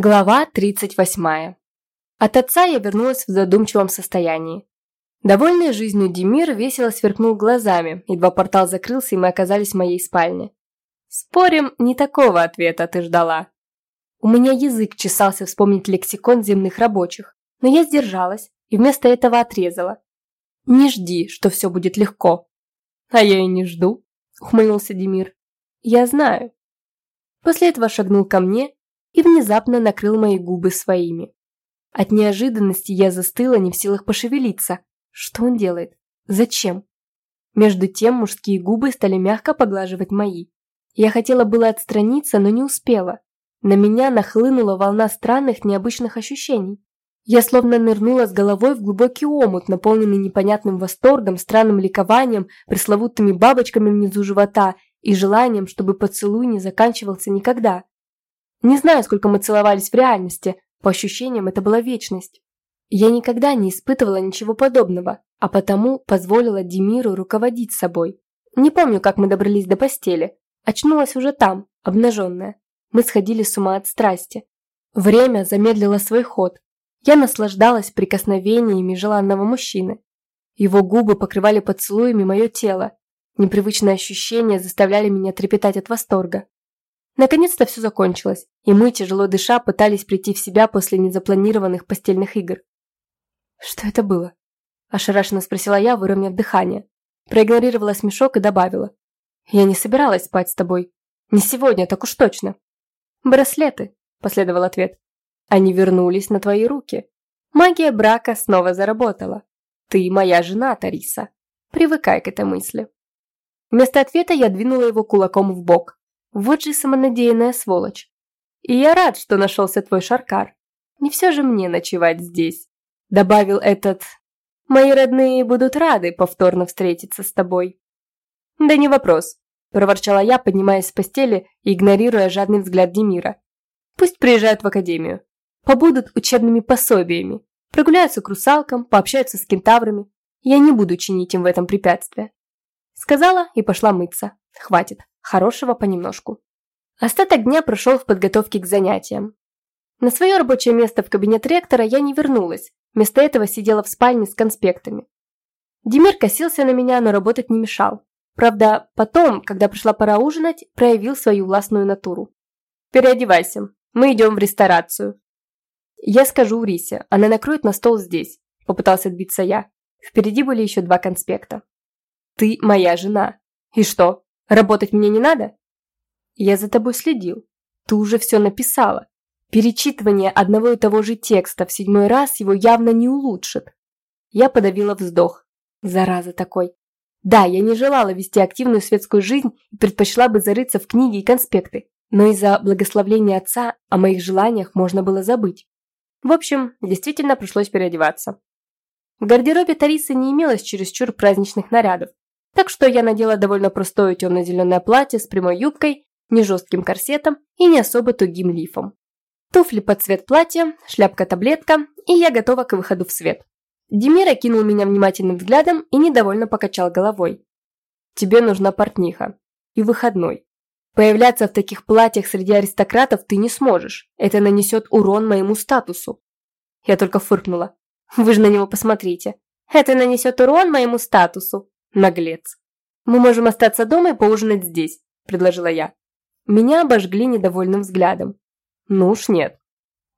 Глава 38. От отца я вернулась в задумчивом состоянии. Довольный жизнью Демир весело сверкнул глазами, едва портал закрылся, и мы оказались в моей спальне. Спорим, не такого ответа ты ждала. У меня язык чесался вспомнить лексикон земных рабочих, но я сдержалась и вместо этого отрезала. Не жди, что все будет легко. А я и не жду, ухмыльнулся Демир. Я знаю. После этого шагнул ко мне и внезапно накрыл мои губы своими. От неожиданности я застыла, не в силах пошевелиться. Что он делает? Зачем? Между тем мужские губы стали мягко поглаживать мои. Я хотела было отстраниться, но не успела. На меня нахлынула волна странных, необычных ощущений. Я словно нырнула с головой в глубокий омут, наполненный непонятным восторгом, странным ликованием, пресловутыми бабочками внизу живота и желанием, чтобы поцелуй не заканчивался никогда. Не знаю, сколько мы целовались в реальности, по ощущениям это была вечность. Я никогда не испытывала ничего подобного, а потому позволила Демиру руководить собой. Не помню, как мы добрались до постели. Очнулась уже там, обнаженная. Мы сходили с ума от страсти. Время замедлило свой ход. Я наслаждалась прикосновениями желанного мужчины. Его губы покрывали поцелуями мое тело. Непривычные ощущения заставляли меня трепетать от восторга. Наконец-то все закончилось, и мы, тяжело дыша, пытались прийти в себя после незапланированных постельных игр. «Что это было?» – ошарашенно спросила я, выровняв дыхание. Проигнорировала смешок и добавила. «Я не собиралась спать с тобой. Не сегодня, так уж точно». «Браслеты», – последовал ответ. «Они вернулись на твои руки. Магия брака снова заработала. Ты моя жена, Тариса. Привыкай к этой мысли». Вместо ответа я двинула его кулаком в бок. Вот же самонадеянная сволочь. И я рад, что нашелся твой шаркар. Не все же мне ночевать здесь. Добавил этот... Мои родные будут рады повторно встретиться с тобой. Да не вопрос, проворчала я, поднимаясь с постели и игнорируя жадный взгляд Демира. Пусть приезжают в академию. Побудут учебными пособиями. Прогуляются к русалкам, пообщаются с кентаврами. Я не буду чинить им в этом препятствие. Сказала и пошла мыться. Хватит. Хорошего понемножку. Остаток дня прошел в подготовке к занятиям. На свое рабочее место в кабинет ректора я не вернулась, вместо этого сидела в спальне с конспектами. Демир косился на меня, но работать не мешал. Правда, потом, когда пришла пора ужинать, проявил свою властную натуру. «Переодевайся, мы идем в ресторацию». «Я скажу Урисе, она накроет на стол здесь», – попытался отбиться я. Впереди были еще два конспекта. «Ты моя жена. И что, Работать мне не надо? Я за тобой следил. Ты уже все написала. Перечитывание одного и того же текста в седьмой раз его явно не улучшит. Я подавила вздох. Зараза такой. Да, я не желала вести активную светскую жизнь и предпочла бы зарыться в книги и конспекты, но из-за благословления отца о моих желаниях можно было забыть. В общем, действительно пришлось переодеваться. В гардеробе Тарисы не имелось чересчур праздничных нарядов, так что я надела довольно простое темно-зеленое платье с прямой юбкой, не жестким корсетом и не особо тугим лифом. Туфли под цвет платья, шляпка-таблетка, и я готова к выходу в свет. Демир окинул меня внимательным взглядом и недовольно покачал головой. «Тебе нужна портниха. И выходной. Появляться в таких платьях среди аристократов ты не сможешь. Это нанесет урон моему статусу». Я только фыркнула. «Вы же на него посмотрите. Это нанесет урон моему статусу. Наглец. «Мы можем остаться дома и поужинать здесь», – предложила я. Меня обожгли недовольным взглядом. Ну уж нет.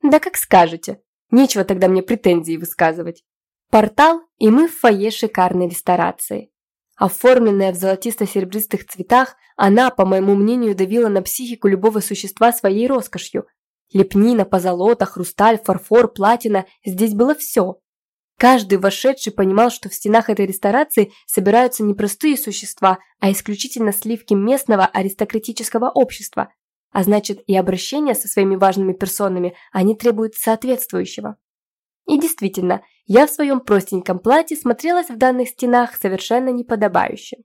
Да как скажете. Нечего тогда мне претензии высказывать. Портал, и мы в фойе шикарной ресторации. Оформленная в золотисто-серебристых цветах, она, по моему мнению, давила на психику любого существа своей роскошью. Лепнина, позолота, хрусталь, фарфор, платина – здесь было все. Каждый вошедший понимал, что в стенах этой ресторации собираются не простые существа, а исключительно сливки местного аристократического общества, а значит и обращения со своими важными персонами они требуют соответствующего. И действительно, я в своем простеньком платье смотрелась в данных стенах совершенно неподобающе.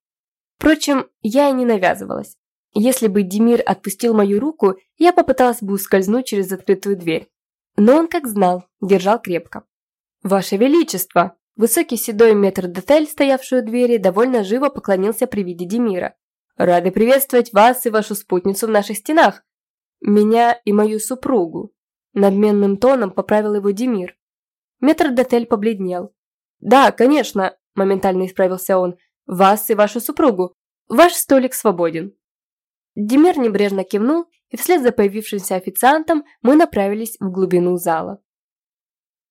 Впрочем, я и не навязывалась. Если бы Демир отпустил мою руку, я попыталась бы ускользнуть через открытую дверь. Но он, как знал, держал крепко. «Ваше Величество!» Высокий седой метр-детель, стоявший у двери, довольно живо поклонился при виде Демира. «Рады приветствовать вас и вашу спутницу в наших стенах. Меня и мою супругу». Надменным тоном поправил его Демир. Метрдотель побледнел. «Да, конечно», – моментально исправился он. «Вас и вашу супругу. Ваш столик свободен». Демир небрежно кивнул, и вслед за появившимся официантом мы направились в глубину зала.